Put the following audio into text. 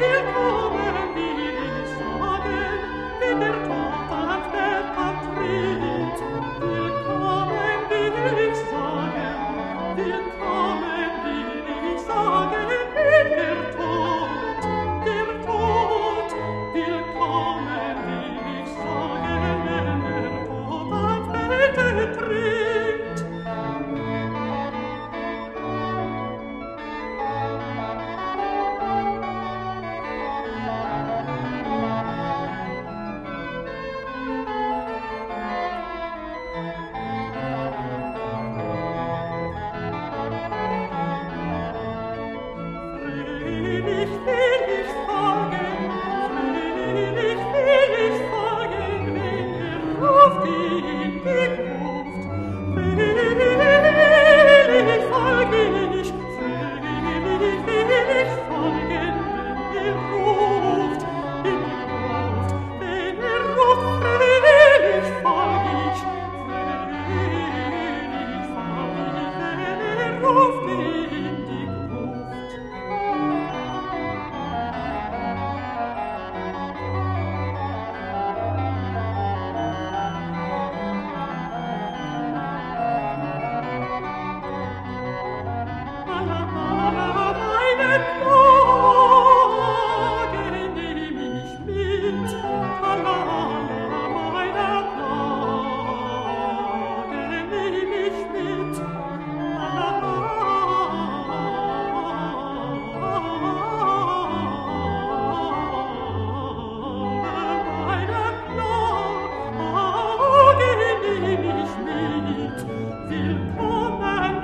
live